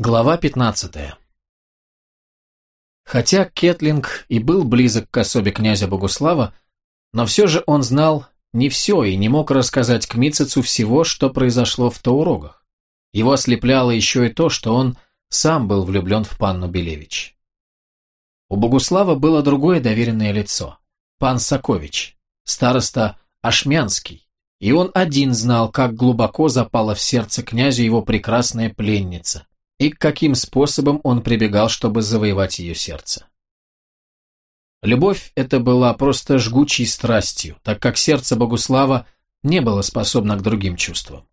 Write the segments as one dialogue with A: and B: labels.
A: Глава 15 Хотя Кетлинг и был близок к особе князя Богуслава, но все же он знал не все и не мог рассказать к Мицецу всего, что произошло в Таурогах. Его ослепляло еще и то, что он сам был влюблен в панну Белевич. У Богуслава было другое доверенное лицо – пан Сакович, староста Ашмянский, и он один знал, как глубоко запала в сердце князю его прекрасная пленница, и каким способам он прибегал, чтобы завоевать ее сердце. Любовь эта была просто жгучей страстью, так как сердце Богуслава не было способно к другим чувствам.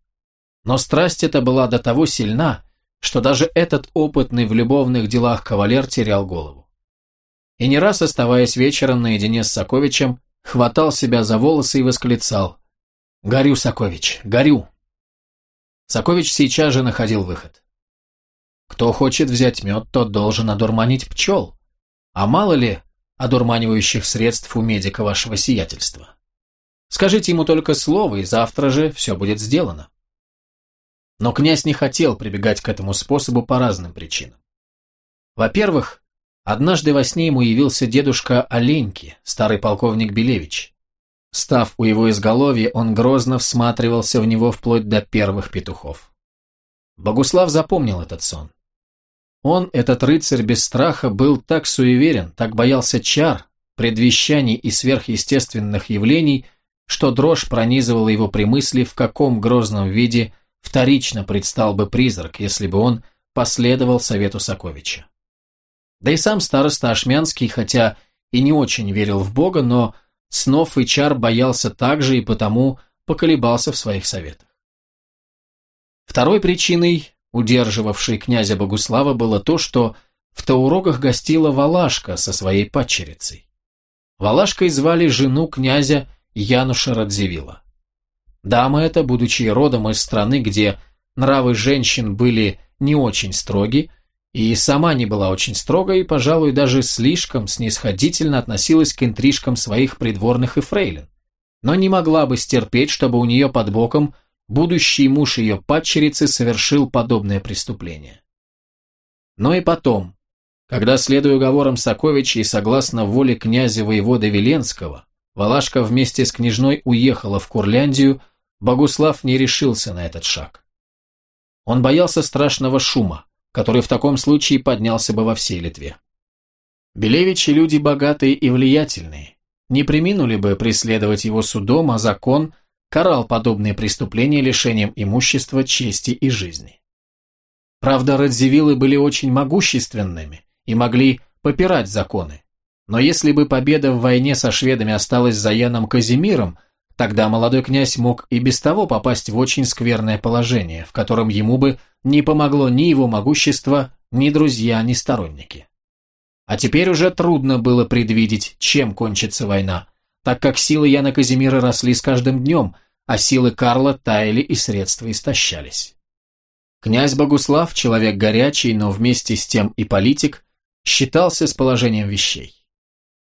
A: Но страсть эта была до того сильна, что даже этот опытный в любовных делах кавалер терял голову. И не раз, оставаясь вечером наедине с Соковичем, хватал себя за волосы и восклицал «Горю, Сокович, горю!». Сокович сейчас же находил выход. Кто хочет взять мед, тот должен одурманить пчел. А мало ли одурманивающих средств у медика вашего сиятельства. Скажите ему только слово, и завтра же все будет сделано. Но князь не хотел прибегать к этому способу по разным причинам. Во-первых, однажды во сне ему явился дедушка Оленьки, старый полковник Белевич. Став у его изголовья, он грозно всматривался в него вплоть до первых петухов. Богуслав запомнил этот сон. Он, этот рыцарь без страха, был так суеверен, так боялся чар, предвещаний и сверхъестественных явлений, что дрожь пронизывала его при мысли, в каком грозном виде вторично предстал бы призрак, если бы он последовал совету Соковича. Да и сам староста Ашмянский, хотя и не очень верил в Бога, но снов и чар боялся также и потому поколебался в своих советах. Второй причиной удерживавшей князя Богуслава, было то, что в Таурогах гостила Валашка со своей падчерицей. Валашкой звали жену князя Януша Радзивилла. Дама эта, будучи родом из страны, где нравы женщин были не очень строги, и сама не была очень строгой, и, пожалуй, даже слишком снисходительно относилась к интрижкам своих придворных и фрейлин, но не могла бы стерпеть, чтобы у нее под боком будущий муж ее падчерицы совершил подобное преступление. Но и потом, когда, следуя уговорам Соковича и согласно воле князя воевода Веленского, Валашка вместе с княжной уехала в Курляндию, Богуслав не решился на этот шаг. Он боялся страшного шума, который в таком случае поднялся бы во всей Литве. Белевичи люди богатые и влиятельные, не приминули бы преследовать его судом, а закон – карал подобные преступления лишением имущества, чести и жизни. Правда, Радзивиллы были очень могущественными и могли попирать законы. Но если бы победа в войне со шведами осталась за Яном Казимиром, тогда молодой князь мог и без того попасть в очень скверное положение, в котором ему бы не помогло ни его могущество, ни друзья, ни сторонники. А теперь уже трудно было предвидеть, чем кончится война, так как силы Яна Казимира росли с каждым днем, а силы Карла таяли и средства истощались. Князь Богуслав, человек горячий, но вместе с тем и политик, считался с положением вещей.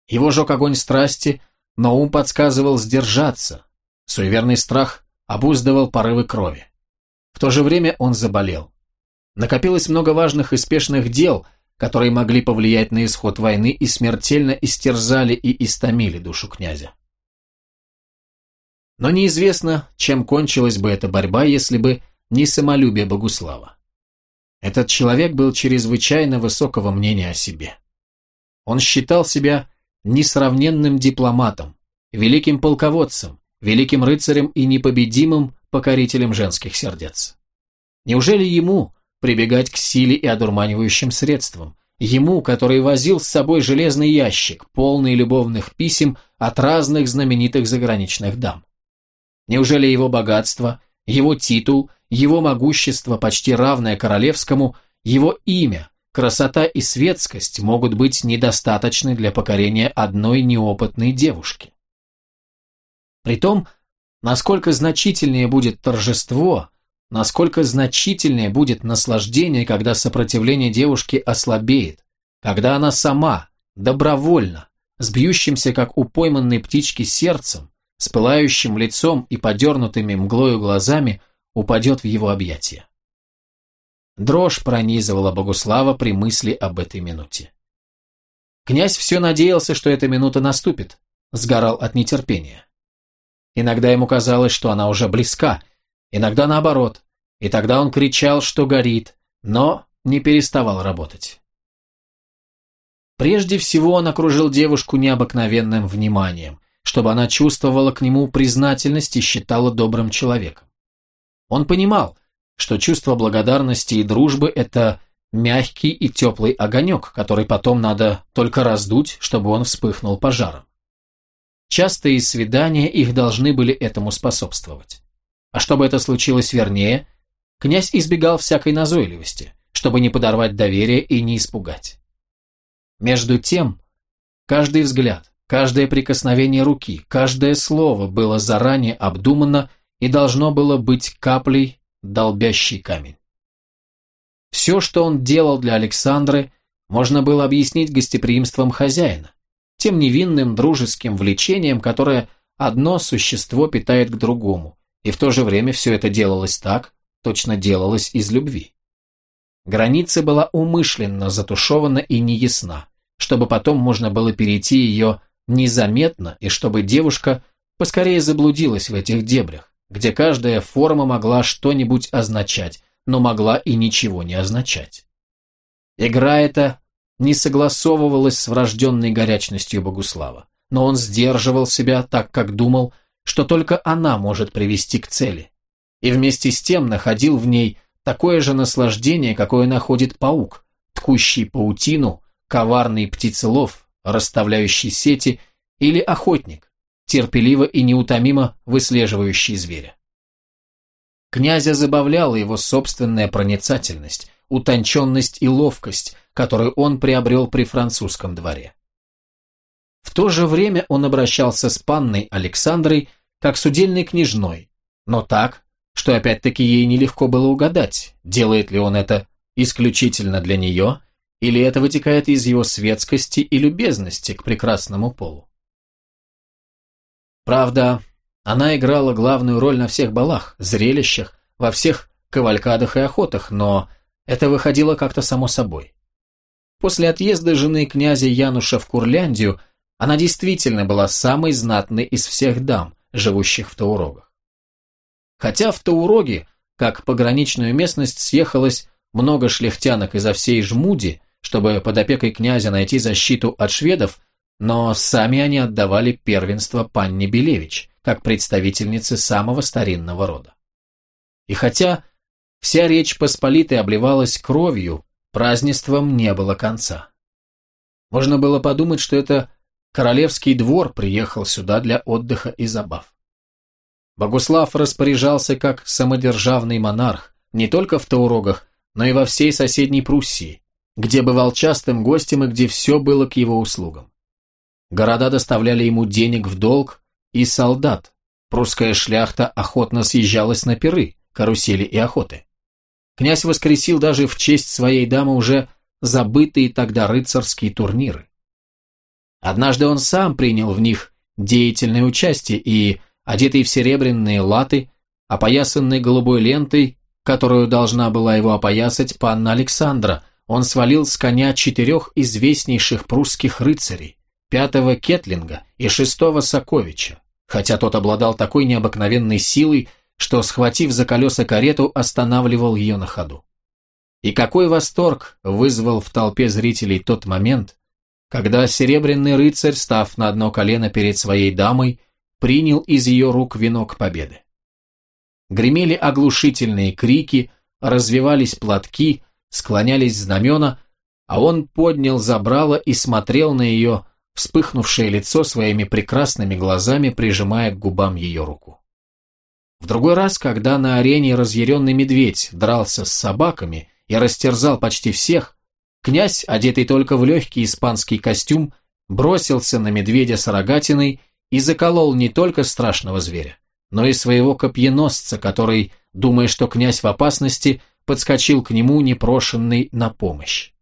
A: Его жег огонь страсти, но ум подсказывал сдержаться, суеверный страх обуздывал порывы крови. В то же время он заболел. Накопилось много важных и спешных дел, которые могли повлиять на исход войны и смертельно истерзали и истомили душу князя. Но неизвестно, чем кончилась бы эта борьба, если бы не самолюбие Богуслава. Этот человек был чрезвычайно высокого мнения о себе. Он считал себя несравненным дипломатом, великим полководцем, великим рыцарем и непобедимым покорителем женских сердец. Неужели ему, прибегать к силе и одурманивающим средствам. Ему, который возил с собой железный ящик, полный любовных писем от разных знаменитых заграничных дам. Неужели его богатство, его титул, его могущество, почти равное королевскому, его имя, красота и светскость могут быть недостаточны для покорения одной неопытной девушки? Притом, насколько значительнее будет торжество, насколько значительнее будет наслаждение, когда сопротивление девушки ослабеет, когда она сама, добровольно, с бьющимся, как у пойманной птички, сердцем, с пылающим лицом и подернутыми мглою глазами упадет в его объятия. Дрожь пронизывала Богуслава при мысли об этой минуте. Князь все надеялся, что эта минута наступит, сгорал от нетерпения. Иногда ему казалось, что она уже близка, иногда наоборот, и тогда он кричал, что горит, но не переставал работать. Прежде всего он окружил девушку необыкновенным вниманием, чтобы она чувствовала к нему признательность и считала добрым человеком. Он понимал, что чувство благодарности и дружбы – это мягкий и теплый огонек, который потом надо только раздуть, чтобы он вспыхнул пожаром. Частые свидания их должны были этому способствовать. А чтобы это случилось вернее, князь избегал всякой назойливости, чтобы не подорвать доверие и не испугать. Между тем, каждый взгляд, каждое прикосновение руки, каждое слово было заранее обдумано и должно было быть каплей, долбящий камень. Все, что он делал для Александры, можно было объяснить гостеприимством хозяина, тем невинным дружеским влечением, которое одно существо питает к другому, и в то же время все это делалось так, точно делалось из любви. Граница была умышленно затушевана и неясна, чтобы потом можно было перейти ее незаметно и чтобы девушка поскорее заблудилась в этих дебрях, где каждая форма могла что-нибудь означать, но могла и ничего не означать. Игра эта не согласовывалась с врожденной горячностью Богуслава, но он сдерживал себя так, как думал, что только она может привести к цели, и вместе с тем находил в ней такое же наслаждение, какое находит паук, ткущий паутину, коварный птицелов, расставляющий сети, или охотник, терпеливо и неутомимо выслеживающий зверя. Князя забавляла его собственная проницательность, утонченность и ловкость, которую он приобрел при французском дворе. В то же время он обращался с панной Александрой как с удельной княжной, но так, что опять-таки ей нелегко было угадать, делает ли он это исключительно для нее, или это вытекает из его светскости и любезности к прекрасному полу. Правда, она играла главную роль на всех балах, зрелищах, во всех кавалькадах и охотах, но это выходило как-то само собой. После отъезда жены князя Януша в Курляндию она действительно была самой знатной из всех дам, живущих в Таурогах. Хотя в Тауроге, как пограничную местность, съехалось много шляхтянок изо всей Жмуди, чтобы под опекой князя найти защиту от шведов, но сами они отдавали первенство панне Белевич, как представительнице самого старинного рода. И хотя вся речь Посполитой обливалась кровью, празднеством не было конца. Можно было подумать, что это королевский двор приехал сюда для отдыха и забав. Богуслав распоряжался как самодержавный монарх, не только в Таурогах, но и во всей соседней Пруссии, где бывал частым гостем и где все было к его услугам. Города доставляли ему денег в долг и солдат. Прусская шляхта охотно съезжалась на пиры, карусели и охоты. Князь воскресил даже в честь своей дамы уже забытые тогда рыцарские турниры. Однажды он сам принял в них деятельное участие и, одетый в серебряные латы, опоясанный голубой лентой, которую должна была его опоясать панна Александра, он свалил с коня четырех известнейших прусских рыцарей, пятого Кетлинга и шестого Соковича, хотя тот обладал такой необыкновенной силой, что, схватив за колеса карету, останавливал ее на ходу. И какой восторг вызвал в толпе зрителей тот момент, когда серебряный рыцарь, став на одно колено перед своей дамой, принял из ее рук венок победы. Гремели оглушительные крики, развивались платки, склонялись знамена, а он поднял забрало и смотрел на ее вспыхнувшее лицо своими прекрасными глазами, прижимая к губам ее руку. В другой раз, когда на арене разъяренный медведь дрался с собаками и растерзал почти всех, князь, одетый только в легкий испанский костюм, бросился на медведя с рогатиной и заколол не только страшного зверя, но и своего копьеносца, который, думая, что князь в опасности, подскочил к нему непрошенный на помощь.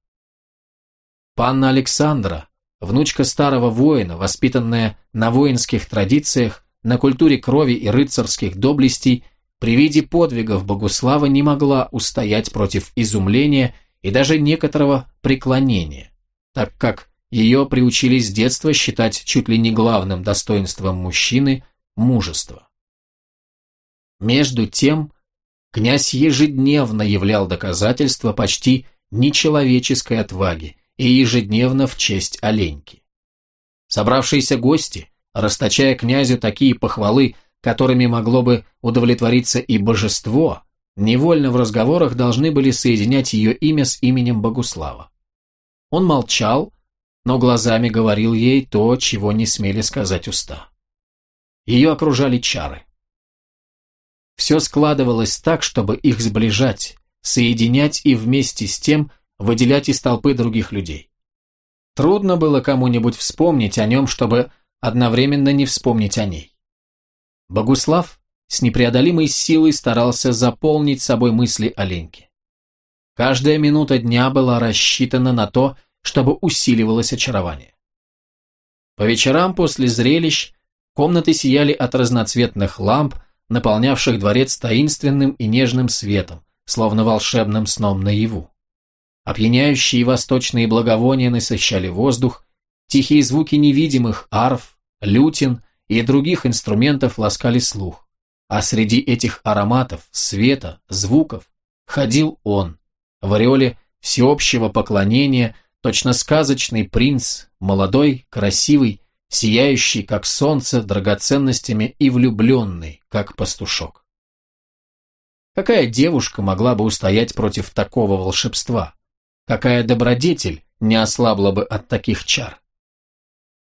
A: Панна Александра, внучка старого воина, воспитанная на воинских традициях, на культуре крови и рыцарских доблестей, при виде подвигов Богуслава не могла устоять против изумления и даже некоторого преклонения, так как ее приучили с детства считать чуть ли не главным достоинством мужчины мужество. Между тем, князь ежедневно являл доказательства почти нечеловеческой отваги и ежедневно в честь оленьки. Собравшиеся гости, расточая князю такие похвалы, которыми могло бы удовлетвориться и божество, невольно в разговорах должны были соединять ее имя с именем Богуслава. Он молчал, но глазами говорил ей то, чего не смели сказать уста. Ее окружали чары. Все складывалось так, чтобы их сближать, соединять и вместе с тем выделять из толпы других людей. Трудно было кому-нибудь вспомнить о нем, чтобы одновременно не вспомнить о ней. Богуслав с непреодолимой силой старался заполнить собой мысли о Леньке. Каждая минута дня была рассчитана на то, чтобы усиливалось очарование. По вечерам после зрелищ комнаты сияли от разноцветных ламп, наполнявших дворец таинственным и нежным светом, словно волшебным сном наяву. Опьяняющие восточные благовония насыщали воздух, тихие звуки невидимых арф, лютин и других инструментов ласкали слух. А среди этих ароматов, света, звуков ходил он, в ореоле всеобщего поклонения, точно сказочный принц, молодой, красивый, сияющий, как солнце, драгоценностями и влюбленный, как пастушок. Какая девушка могла бы устоять против такого волшебства? Какая добродетель не ослабла бы от таких чар?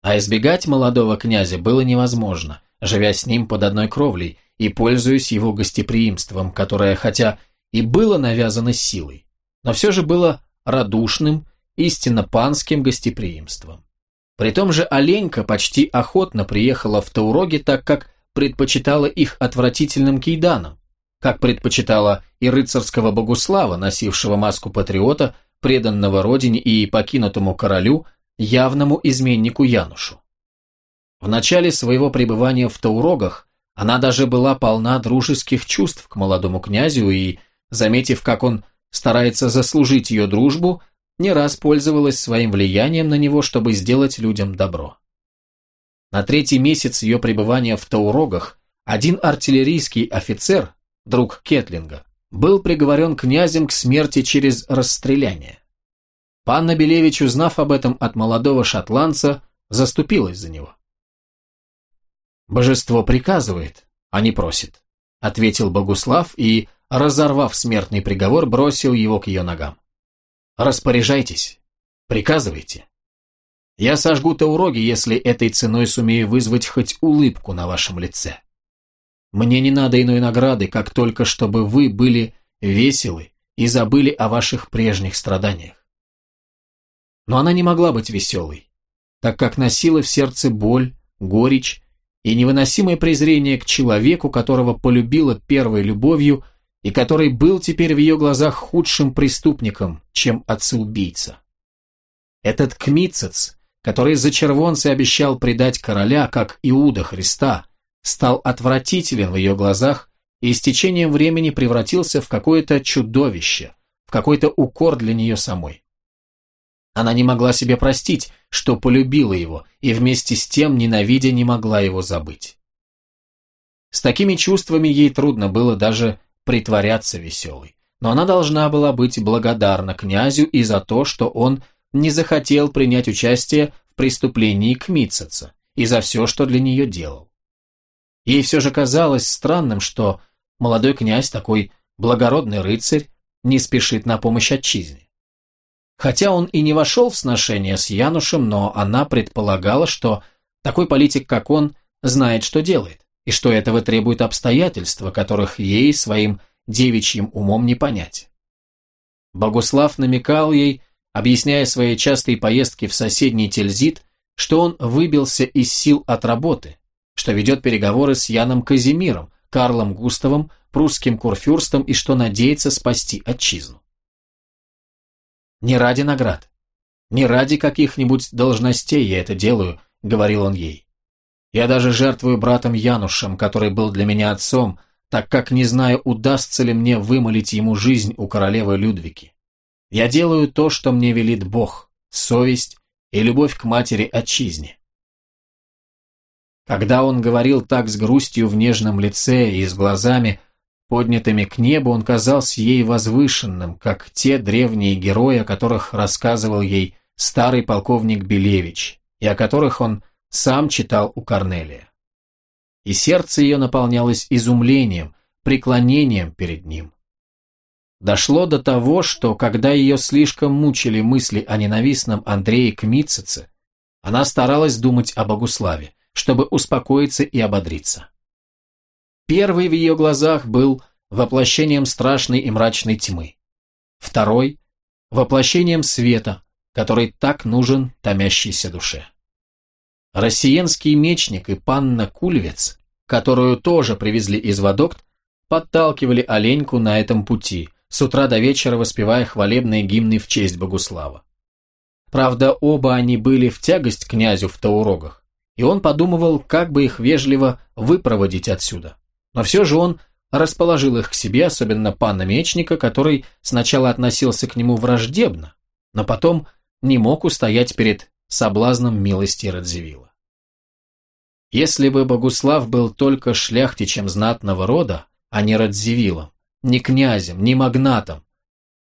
A: А избегать молодого князя было невозможно, живя с ним под одной кровлей и пользуясь его гостеприимством, которое, хотя и было навязано силой, но все же было радушным, истинно панским гостеприимством. При том же Оленька почти охотно приехала в Тауроги, так как предпочитала их отвратительным кейданам, как предпочитала и рыцарского богуслава, носившего маску патриота, преданного родине и покинутому королю, явному изменнику Янушу. В начале своего пребывания в Таурогах она даже была полна дружеских чувств к молодому князю и, заметив, как он старается заслужить ее дружбу, не раз пользовалась своим влиянием на него, чтобы сделать людям добро. На третий месяц ее пребывания в Таурогах один артиллерийский офицер, друг Кетлинга, был приговорен князем к смерти через расстреляние. Панна Белевич, узнав об этом от молодого шотландца, заступилась за него. «Божество приказывает, а не просит», — ответил Богуслав и, разорвав смертный приговор, бросил его к ее ногам. «Распоряжайтесь, приказывайте. Я сожгу Тауроги, если этой ценой сумею вызвать хоть улыбку на вашем лице. Мне не надо иной награды, как только чтобы вы были веселы и забыли о ваших прежних страданиях. Но она не могла быть веселой, так как носила в сердце боль, горечь и невыносимое презрение к человеку, которого полюбила первой любовью и который был теперь в ее глазах худшим преступником, чем отца-убийца. Этот Кмицец, который за червонцы обещал предать короля, как Иуда Христа, стал отвратителен в ее глазах и с течением времени превратился в какое-то чудовище, в какой-то укор для нее самой. Она не могла себе простить, что полюбила его, и вместе с тем, ненавидя, не могла его забыть. С такими чувствами ей трудно было даже притворяться веселой, но она должна была быть благодарна князю и за то, что он не захотел принять участие в преступлении Кмитцеца, и за все, что для нее делал. Ей все же казалось странным, что молодой князь, такой благородный рыцарь, не спешит на помощь отчизне. Хотя он и не вошел в сношение с Янушем, но она предполагала, что такой политик, как он, знает, что делает, и что этого требует обстоятельства, которых ей своим девичьим умом не понять. Богуслав намекал ей, объясняя свои частые поездки в соседний Тильзит, что он выбился из сил от работы, что ведет переговоры с Яном Казимиром, Карлом Густавом, прусским курфюрстом и что надеется спасти отчизну. Не ради наград. Не ради каких-нибудь должностей я это делаю, говорил он ей. Я даже жертвую братом Янушем, который был для меня отцом, так как не знаю, удастся ли мне вымолить ему жизнь у королевы Людвики. Я делаю то, что мне велит Бог, совесть и любовь к матери-отчизне. Когда он говорил так с грустью в нежном лице и с глазами, поднятыми к небу, он казался ей возвышенным, как те древние герои, о которых рассказывал ей старый полковник Белевич, и о которых он сам читал у Корнелия. И сердце ее наполнялось изумлением, преклонением перед ним. Дошло до того, что когда ее слишком мучили мысли о ненавистном Андрее Кмитцице, она старалась думать о Богуславе чтобы успокоиться и ободриться. Первый в ее глазах был воплощением страшной и мрачной тьмы. Второй – воплощением света, который так нужен томящейся душе. Россиянский мечник и панна Кульвец, которую тоже привезли из Водокт, подталкивали оленьку на этом пути, с утра до вечера воспевая хвалебные гимны в честь Богуслава. Правда, оба они были в тягость князю в Таурогах, и он подумывал, как бы их вежливо выпроводить отсюда. Но все же он расположил их к себе, особенно пана Мечника, который сначала относился к нему враждебно, но потом не мог устоять перед соблазном милости Радзивилла. Если бы Богуслав был только шляхтичем знатного рода, а не Радзивиллом, не князем, не магнатом,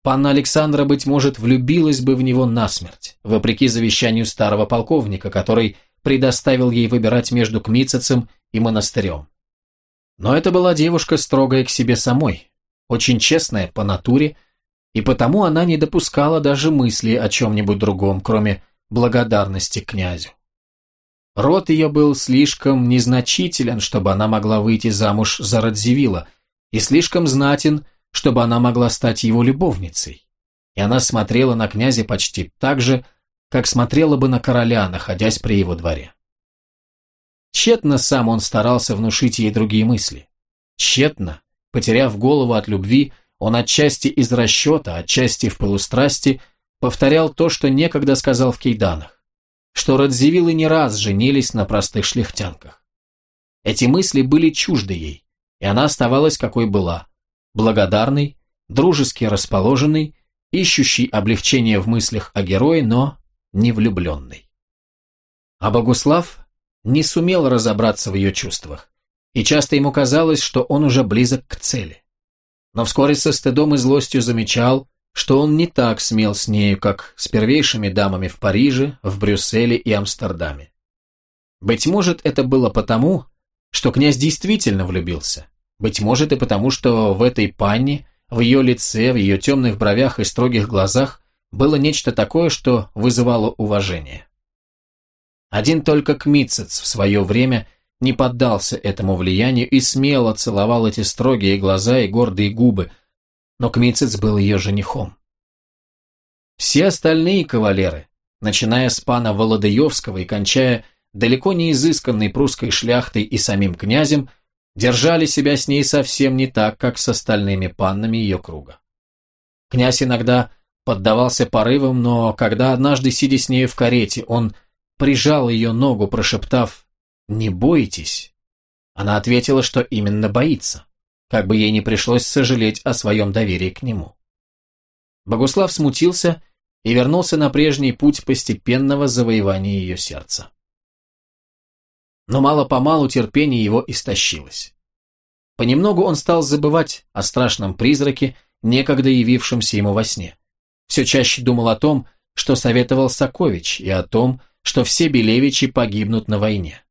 A: панна Александра, быть может, влюбилась бы в него насмерть, вопреки завещанию старого полковника, который предоставил ей выбирать между Кмицецем и монастырем. Но это была девушка строгая к себе самой, очень честная по натуре, и потому она не допускала даже мысли о чем-нибудь другом, кроме благодарности князю. Род ее был слишком незначителен, чтобы она могла выйти замуж за Радзивилла, и слишком знатен, чтобы она могла стать его любовницей. И она смотрела на князя почти так же, как смотрела бы на короля, находясь при его дворе. Тщетно сам он старался внушить ей другие мысли. Тщетно, потеряв голову от любви, он отчасти из расчета, отчасти в полустрасти, повторял то, что некогда сказал в Кейданах, что Радзивиллы не раз женились на простых шляхтянках. Эти мысли были чужды ей, и она оставалась какой была, благодарной, дружески расположенной, ищущей облегчения в мыслях о герое, но не влюбленный. А Богуслав не сумел разобраться в ее чувствах, и часто ему казалось, что он уже близок к цели. Но вскоре со стыдом и злостью замечал, что он не так смел с нею, как с первейшими дамами в Париже, в Брюсселе и Амстердаме. Быть может, это было потому, что князь действительно влюбился. Быть может и потому, что в этой панне, в ее лице, в ее темных бровях и строгих глазах было нечто такое, что вызывало уважение. Один только Кмитцец в свое время не поддался этому влиянию и смело целовал эти строгие глаза и гордые губы, но Кмитцец был ее женихом. Все остальные кавалеры, начиная с пана Володаевского и кончая далеко не изысканной прусской шляхтой и самим князем, держали себя с ней совсем не так, как с остальными паннами ее круга. Князь иногда поддавался порывам, но когда однажды, сидя с нею в карете, он прижал ее ногу, прошептав «Не бойтесь», она ответила, что именно боится, как бы ей не пришлось сожалеть о своем доверии к нему. Богуслав смутился и вернулся на прежний путь постепенного завоевания ее сердца. Но мало-помалу терпение его истощилось. Понемногу он стал забывать о страшном призраке, некогда явившемся ему во сне все чаще думал о том, что советовал Сакович, и о том, что все Белевичи погибнут на войне.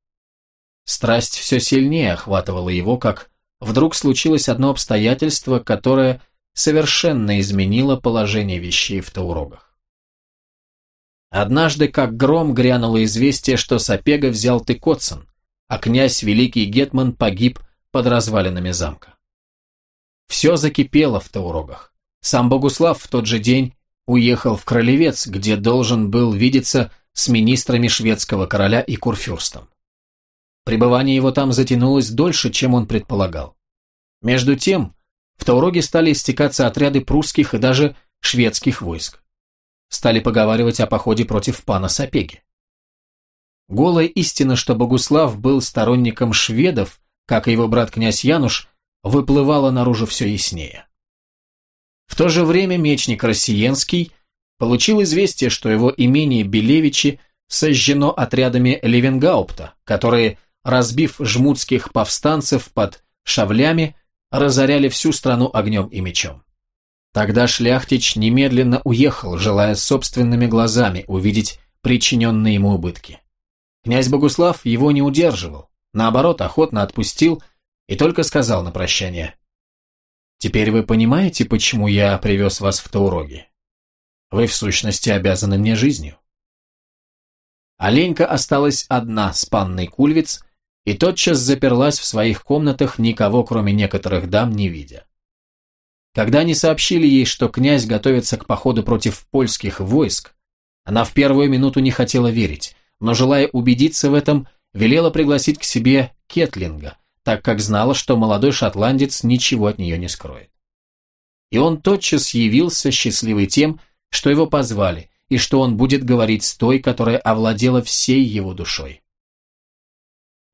A: Страсть все сильнее охватывала его, как вдруг случилось одно обстоятельство, которое совершенно изменило положение вещей в Таурогах. Однажды, как гром, грянуло известие, что Сапега взял Тыкоцин, а князь Великий Гетман погиб под развалинами замка. Все закипело в Таурогах. Сам Богуслав в тот же день уехал в Кролевец, где должен был видеться с министрами шведского короля и курфюрстом. Пребывание его там затянулось дольше, чем он предполагал. Между тем, в Тауроге стали истекаться отряды прусских и даже шведских войск. Стали поговаривать о походе против пана Сапеги. Голая истина, что Богуслав был сторонником шведов, как и его брат князь Януш, выплывало наружу все яснее. В то же время мечник Россиенский получил известие, что его имение Белевичи сожжено отрядами Левенгаупта, которые, разбив жмутских повстанцев под шавлями, разоряли всю страну огнем и мечом. Тогда Шляхтич немедленно уехал, желая собственными глазами увидеть причиненные ему убытки. Князь Богуслав его не удерживал, наоборот, охотно отпустил и только сказал на прощание. «Теперь вы понимаете, почему я привез вас в Тауроги? Вы, в сущности, обязаны мне жизнью». Оленька осталась одна с панной Кульвиц и тотчас заперлась в своих комнатах, никого, кроме некоторых дам, не видя. Когда они сообщили ей, что князь готовится к походу против польских войск, она в первую минуту не хотела верить, но, желая убедиться в этом, велела пригласить к себе Кетлинга, так как знала, что молодой шотландец ничего от нее не скроет. И он тотчас явился, счастливый тем, что его позвали, и что он будет говорить с той, которая овладела всей его душой.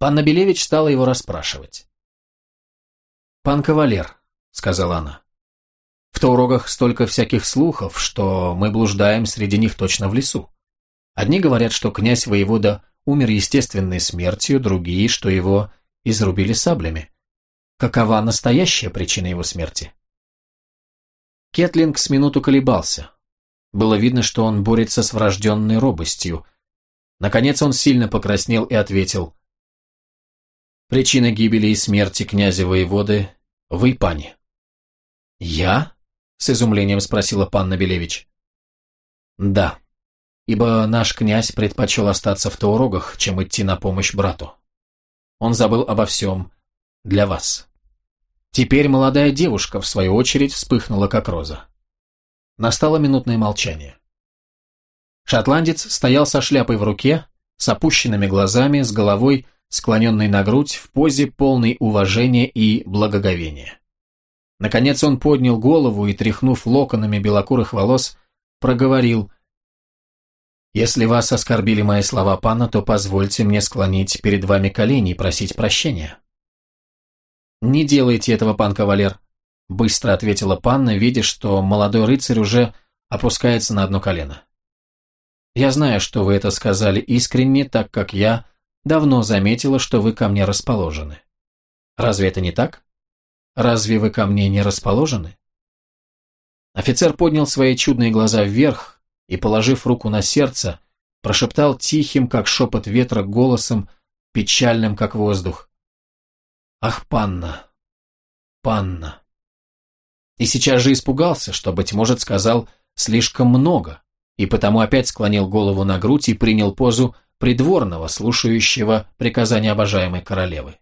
A: Панна Белевич стала его расспрашивать. «Пан кавалер», — сказала она, в Таурогах столько всяких слухов, что мы блуждаем среди них точно в лесу. Одни говорят, что князь-воевода умер естественной смертью, другие, что его изрубили саблями. Какова настоящая причина его смерти? Кетлинг с минуту колебался. Было видно, что он борется с врожденной робостью. Наконец он сильно покраснел и ответил. «Причина гибели и смерти князя-воеводы – вы, пани». «Я?» с изумлением спросила панна Белевич. Да, ибо наш князь предпочел остаться в Таурогах, чем идти на помощь брату. Он забыл обо всем для вас. Теперь молодая девушка, в свою очередь, вспыхнула как роза. Настало минутное молчание. Шотландец стоял со шляпой в руке, с опущенными глазами, с головой, склоненной на грудь, в позе полной уважения и благоговения. Наконец он поднял голову и, тряхнув локонами белокурых волос, проговорил «Если вас оскорбили мои слова пана, то позвольте мне склонить перед вами колени и просить прощения». «Не делайте этого, пан кавалер», — быстро ответила панна, видя, что молодой рыцарь уже опускается на одно колено. «Я знаю, что вы это сказали искренне, так как я давно заметила, что вы ко мне расположены. Разве это не так?» Разве вы ко мне не расположены?» Офицер поднял свои чудные глаза вверх и, положив руку на сердце, прошептал тихим, как шепот ветра, голосом, печальным, как воздух. «Ах, панна! Панна!» И сейчас же испугался, что, быть может, сказал слишком много, и потому опять склонил голову на грудь и принял позу придворного, слушающего приказания обожаемой королевы.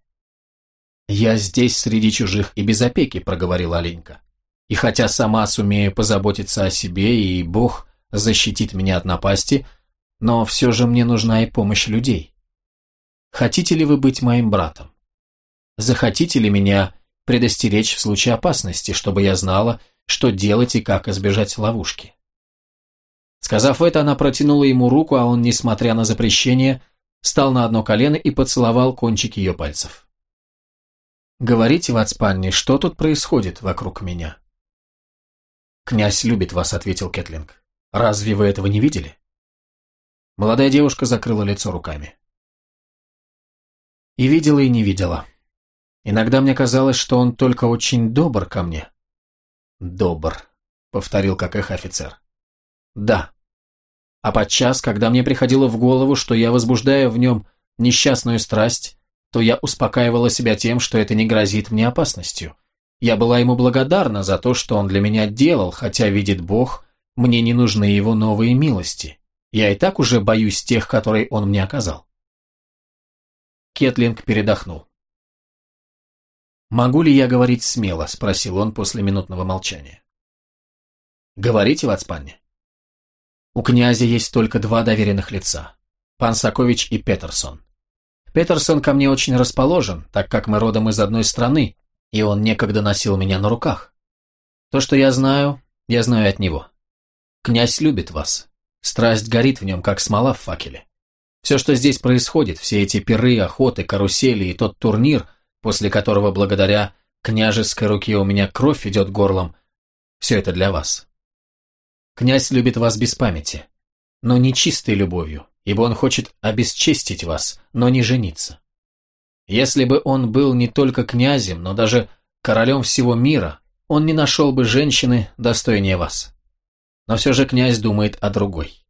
A: «Я здесь среди чужих и без опеки», — проговорила Оленька. «И хотя сама сумею позаботиться о себе, и Бог защитит меня от напасти, но все же мне нужна и помощь людей. Хотите ли вы быть моим братом? Захотите ли меня предостеречь в случае опасности, чтобы я знала, что делать и как избежать ловушки?» Сказав это, она протянула ему руку, а он, несмотря на запрещение, стал на одно колено и поцеловал кончик ее пальцев. «Говорите, Вацпанни, что тут происходит вокруг меня?» «Князь любит вас», — ответил Кетлинг. «Разве вы этого не видели?» Молодая девушка закрыла лицо руками. И видела, и не видела. Иногда мне казалось, что он только очень добр ко мне. «Добр», — повторил как эхо офицер. «Да. А подчас, когда мне приходило в голову, что я возбуждаю в нем несчастную страсть, то я успокаивала себя тем, что это не грозит мне опасностью. Я была ему благодарна за то, что он для меня делал, хотя, видит Бог, мне не нужны его новые милости. Я и так уже боюсь тех, которые он мне оказал. Кетлинг передохнул. «Могу ли я говорить смело?» – спросил он после минутного молчания. «Говорите, Вацпанне». «У князя есть только два доверенных лица – пан Сакович и Петерсон. Петерсон ко мне очень расположен, так как мы родом из одной страны, и он некогда носил меня на руках. То, что я знаю, я знаю от него. Князь любит вас. Страсть горит в нем, как смола в факеле. Все, что здесь происходит, все эти пиры, охоты, карусели и тот турнир, после которого благодаря княжеской руке у меня кровь идет горлом, все это для вас. Князь любит вас без памяти, но не чистой любовью, ибо он хочет обесчестить вас, но не жениться. Если бы он был не только князем, но даже королем всего мира, он не нашел бы женщины достойнее вас. Но все же князь думает о другой.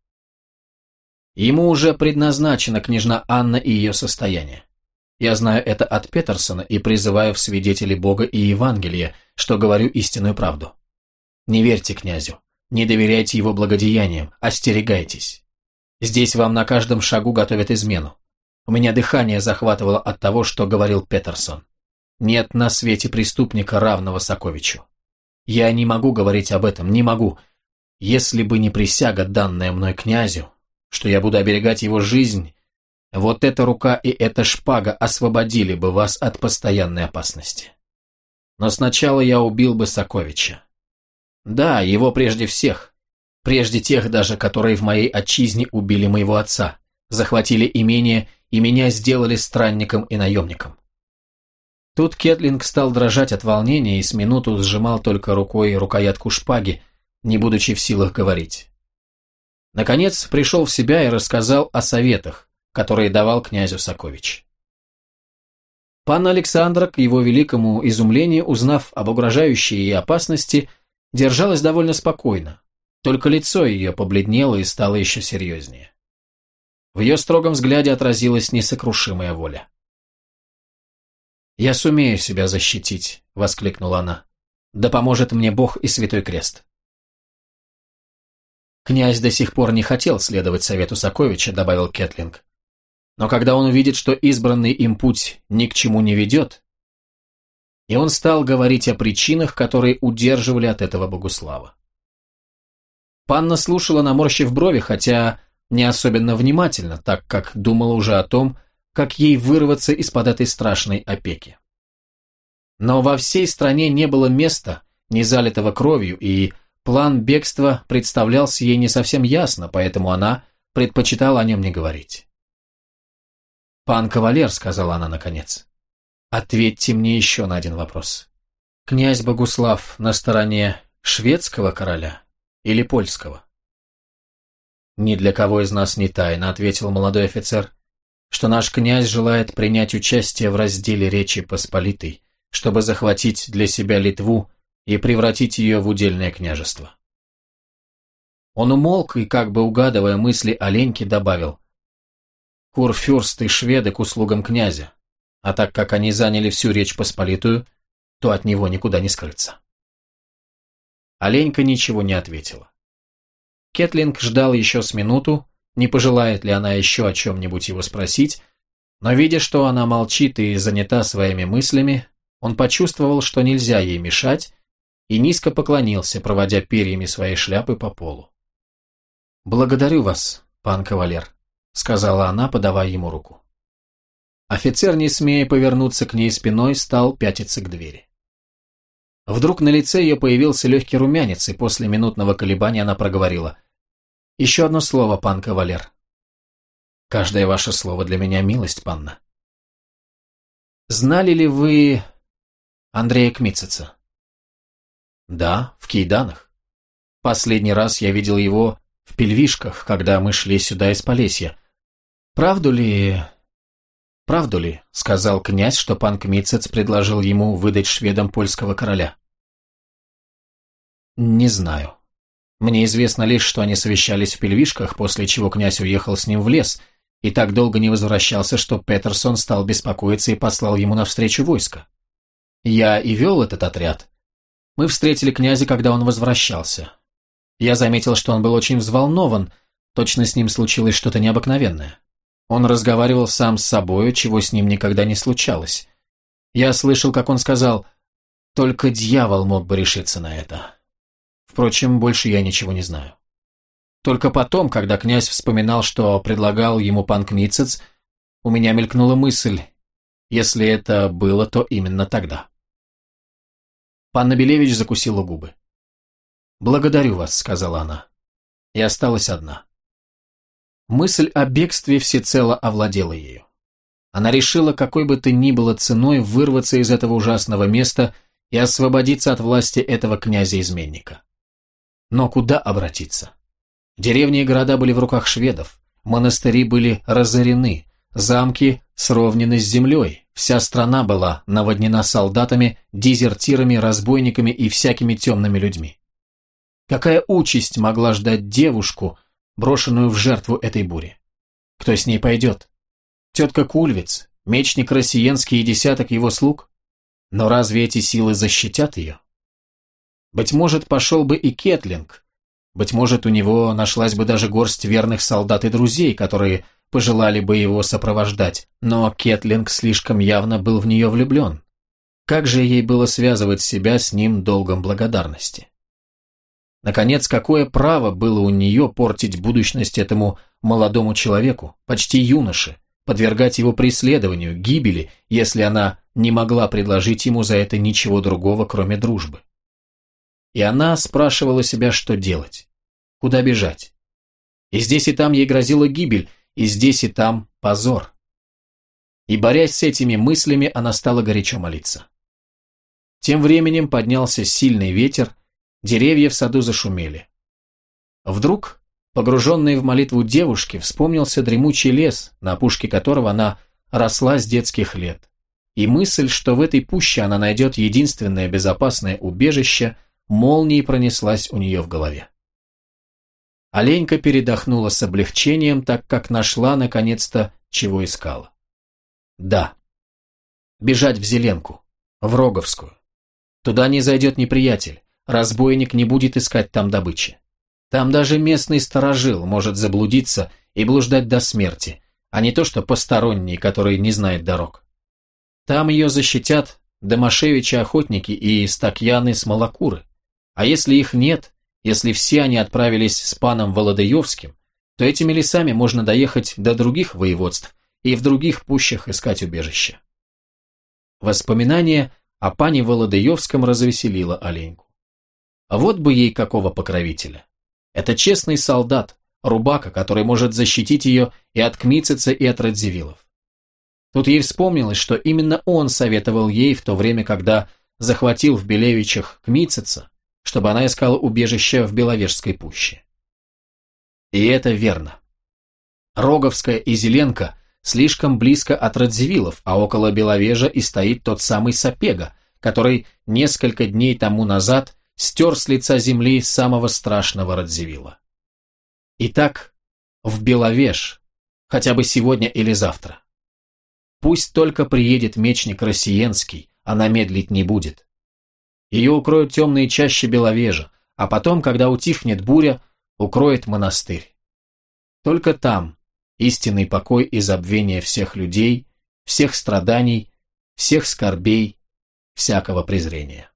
A: Ему уже предназначена княжна Анна и ее состояние. Я знаю это от Петерсона и призываю в свидетели Бога и Евангелия, что говорю истинную правду. Не верьте князю, не доверяйте его благодеяниям, остерегайтесь. Здесь вам на каждом шагу готовят измену. У меня дыхание захватывало от того, что говорил Петерсон. Нет на свете преступника, равного Соковичу. Я не могу говорить об этом, не могу. Если бы не присяга, данная мной князю, что я буду оберегать его жизнь, вот эта рука и эта шпага освободили бы вас от постоянной опасности. Но сначала я убил бы Соковича. Да, его прежде всех. Прежде тех даже, которые в моей отчизне убили моего отца, захватили имение и меня сделали странником и наемником. Тут Кетлинг стал дрожать от волнения и с минуту сжимал только рукой рукоятку шпаги, не будучи в силах говорить. Наконец пришел в себя и рассказал о советах, которые давал князю Сокович. Пан Александра, к его великому изумлению, узнав об угрожающей ей опасности, держалась довольно спокойно, только лицо ее побледнело и стало еще серьезнее. В ее строгом взгляде отразилась несокрушимая воля. «Я сумею себя защитить», — воскликнула она. «Да поможет мне Бог и Святой Крест». «Князь до сих пор не хотел следовать совету Соковича», — добавил Кетлинг. «Но когда он увидит, что избранный им путь ни к чему не ведет, и он стал говорить о причинах, которые удерживали от этого Богуслава. Панна слушала, наморщив брови, хотя не особенно внимательно, так как думала уже о том, как ей вырваться из-под этой страшной опеки. Но во всей стране не было места, не залитого кровью, и план бегства представлялся ей не совсем ясно, поэтому она предпочитала о нем не говорить. «Пан кавалер», — сказала она наконец, — «ответьте мне еще на один вопрос. Князь Богуслав на стороне шведского короля или польского?» «Ни для кого из нас не тайна», — ответил молодой офицер что наш князь желает принять участие в разделе Речи Посполитой, чтобы захватить для себя Литву и превратить ее в удельное княжество. Он умолк и, как бы угадывая мысли Оленьки, добавил «Курфюрст и шведы к услугам князя, а так как они заняли всю Речь Посполитую, то от него никуда не скрыться». Оленька ничего не ответила. Кетлинг ждал еще с минуту, не пожелает ли она еще о чем-нибудь его спросить, но видя, что она молчит и занята своими мыслями, он почувствовал, что нельзя ей мешать, и низко поклонился, проводя перьями своей шляпы по полу. «Благодарю вас, пан кавалер», — сказала она, подавая ему руку. Офицер, не смея повернуться к ней спиной, стал пятиться к двери. Вдруг на лице ее появился легкий румянец, и после минутного колебания она проговорила — еще одно слово, пан кавалер. Каждое ваше слово для меня милость, панна. Знали ли вы Андрея Кмитцица? Да, в Кейданах. Последний раз я видел его в Пельвишках, когда мы шли сюда из Полесья. Правду ли... Правду ли, сказал князь, что пан Кмитцец предложил ему выдать шведам польского короля? Не знаю. Мне известно лишь, что они совещались в Пельвишках, после чего князь уехал с ним в лес и так долго не возвращался, что Петерсон стал беспокоиться и послал ему навстречу войско. Я и вел этот отряд. Мы встретили князя, когда он возвращался. Я заметил, что он был очень взволнован, точно с ним случилось что-то необыкновенное. Он разговаривал сам с собою, чего с ним никогда не случалось. Я слышал, как он сказал, «Только дьявол мог бы решиться на это». Впрочем, больше я ничего не знаю. Только потом, когда князь вспоминал, что предлагал ему пан Кмицец, у меня мелькнула мысль, если это было, то именно тогда. Панна Белевич закусила губы. «Благодарю вас», — сказала она. И осталась одна. Мысль о бегстве всецело овладела ею. Она решила, какой бы то ни было ценой, вырваться из этого ужасного места и освободиться от власти этого князя-изменника. Но куда обратиться? Деревни и города были в руках шведов, монастыри были разорены, замки сровнены с землей, вся страна была наводнена солдатами, дезертирами, разбойниками и всякими темными людьми. Какая участь могла ждать девушку, брошенную в жертву этой бури? Кто с ней пойдет? Тетка Кульвиц, мечник Россиенский и десяток его слуг? Но разве эти силы защитят ее? Быть может, пошел бы и Кетлинг. Быть может, у него нашлась бы даже горсть верных солдат и друзей, которые пожелали бы его сопровождать, но Кетлинг слишком явно был в нее влюблен. Как же ей было связывать себя с ним долгом благодарности? Наконец, какое право было у нее портить будущность этому молодому человеку, почти юноше, подвергать его преследованию, гибели, если она не могла предложить ему за это ничего другого, кроме дружбы? И она спрашивала себя, что делать, куда бежать. И здесь и там ей грозила гибель, и здесь и там позор. И борясь с этими мыслями, она стала горячо молиться. Тем временем поднялся сильный ветер, деревья в саду зашумели. Вдруг, погруженной в молитву девушки, вспомнился дремучий лес, на опушке которого она росла с детских лет. И мысль, что в этой пуще она найдет единственное безопасное убежище – молнией пронеслась у нее в голове. Оленька передохнула с облегчением, так как нашла, наконец-то, чего искала. Да. Бежать в Зеленку, в Роговскую. Туда не зайдет неприятель, разбойник не будет искать там добычи. Там даже местный сторожил может заблудиться и блуждать до смерти, а не то что посторонний, который не знает дорог. Там ее защитят Домашевичи-охотники и Стакьяны-смолокуры. А если их нет, если все они отправились с паном Володаевским, то этими лесами можно доехать до других воеводств и в других пущах искать убежище. Воспоминание о пане Володаевском развеселило оленьку. А вот бы ей какого покровителя. Это честный солдат, рубака, который может защитить ее и от Кмицеца, и от Радзивиллов. Тут ей вспомнилось, что именно он советовал ей в то время, когда захватил в Белевичах Кмицеца, чтобы она искала убежище в Беловежской пуще. И это верно. Роговская и Зеленка слишком близко от Радзивиллов, а около Беловежа и стоит тот самый Сапега, который несколько дней тому назад стер с лица земли самого страшного Радзивилла. Итак, в Беловеж, хотя бы сегодня или завтра. Пусть только приедет мечник Россиенский, она медлить не будет. Ее укроют темные чащи Беловежа, а потом, когда утихнет буря, укроет монастырь. Только там истинный покой и забвение всех людей, всех страданий, всех скорбей, всякого презрения.